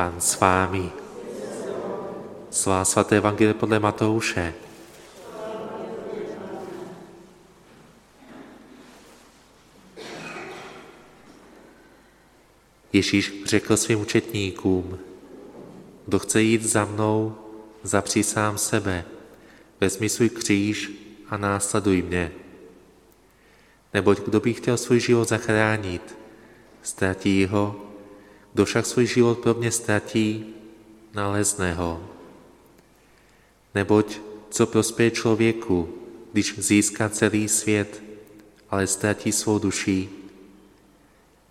Pán s vámi. Svá svaté evangelie podle Matouše. Ježíš řekl svým učetníkům, kdo chce jít za mnou, zapří sám sebe, vezmi svůj kříž a následuj mě. Neboť kdo by chtěl svůj život zachránit, ztratí ho, kdo však svůj život pro mě ztratí, nalezne ho. Neboť co prospěje člověku, když získá celý svět, ale ztratí svou duši?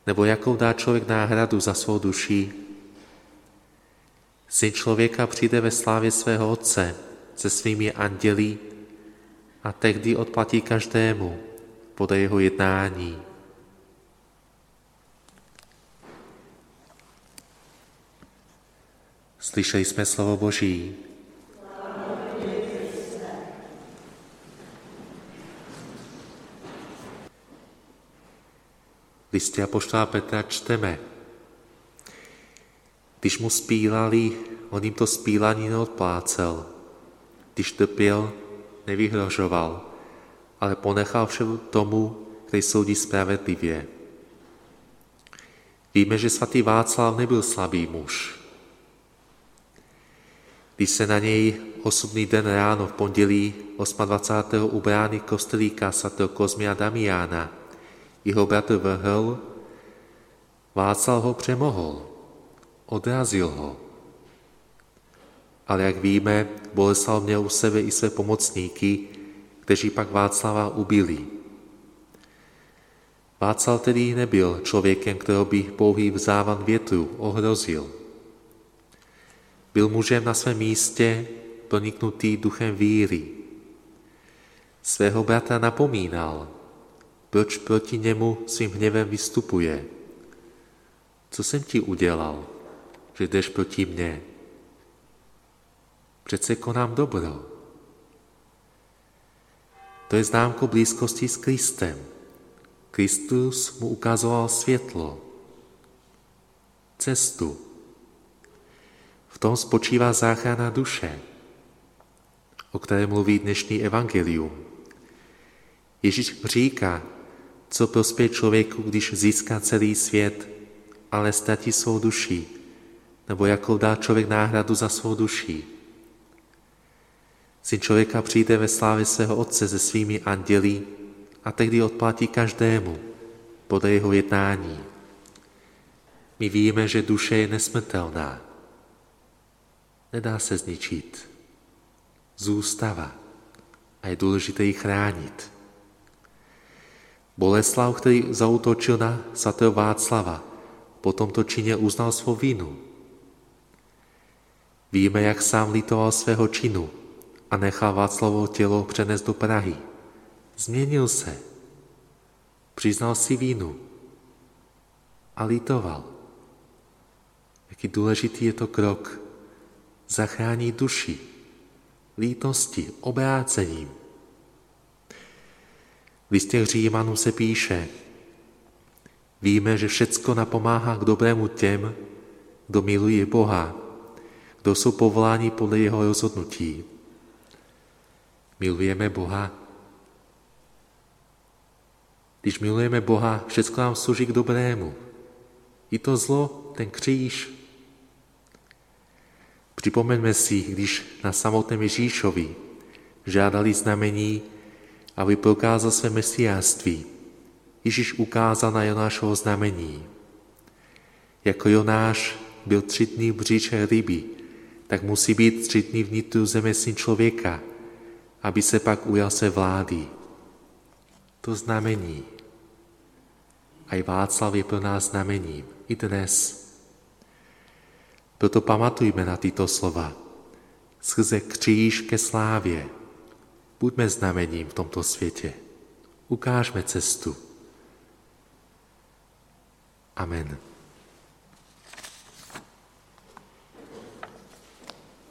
Nebo jakou dá člověk náhradu za svou duši? Syn člověka přijde ve slávě svého Otce se svými anděli a tehdy odplatí každému podle jeho jednání. Slyšeli jsme slovo Boží. listě Apoštola Petra čteme. Když mu spílali, on jim to spílání neodplácel. Když trpěl, nevyhrožoval, ale ponechal vše tomu, který soudí spravedlivě. Víme, že svatý Václav nebyl slabý muž. Když se na něj osudný den ráno v pondělí 28. u brány kostelíka svatého Kozmy a Damiána jeho bratr vrhl, Václav ho přemohl, odrazil ho. Ale jak víme, Boleslav měl u sebe i své pomocníky, kteří pak Václava ubili. Václav tedy nebyl člověkem, kterého by pouhý vzávan větru ohrozil. Byl mužem na svém místě, proniknutý duchem víry. Svého bratra napomínal, proč proti němu svým hněvem vystupuje? Co jsem ti udělal, že jdeš proti mně? Přece konám dobro. To je známko blízkosti s Kristem. Kristus mu ukazoval světlo, cestu. Tom spočívá záchrana duše, o které mluví dnešní evangelium. Ježíš říká, co prospěje člověku, když získá celý svět, ale ztratí svou duši, nebo jakou dá člověk náhradu za svou duši. Syn člověka přijde ve slávě svého Otce se svými anděli a tehdy odplatí každému podle jeho jednání. My víme, že duše je nesmrtelná. Nedá se zničit. Zůstává a je důležité ji chránit. Boleslav, který zautočil na svatého Václava, po tomto čině uznal svou vinu. Víme, jak sám litoval svého činu a nechal Václavovo tělo přenést do Prahy. Změnil se. Přiznal si vínu a litoval. Jaký důležitý je to krok. Zachránit duši, lítosti, obrácením. V listě Římanů se píše, víme, že všecko napomáhá k dobrému těm, kdo miluje Boha, kdo jsou povoláni podle jeho rozhodnutí. Milujeme Boha. Když milujeme Boha, všechno nám služí k dobrému. I to zlo, ten kříž. Připomeňme si, když na samotném Ježíšovi žádali znamení, aby prokázal své mesiáství. Ježíš ukázal na Jonášovo znamení. Jako Jonáš byl tři dny v bříče ryby, tak musí být tři dny vnitru zeme syn člověka, aby se pak ujal se vlády. To znamení. A i Václav je pro nás znamením i dnes. Proto pamatujme na tyto slova. Skrze kříž ke slávě Buďme znamením v tomto světě. Ukážme cestu. Amen.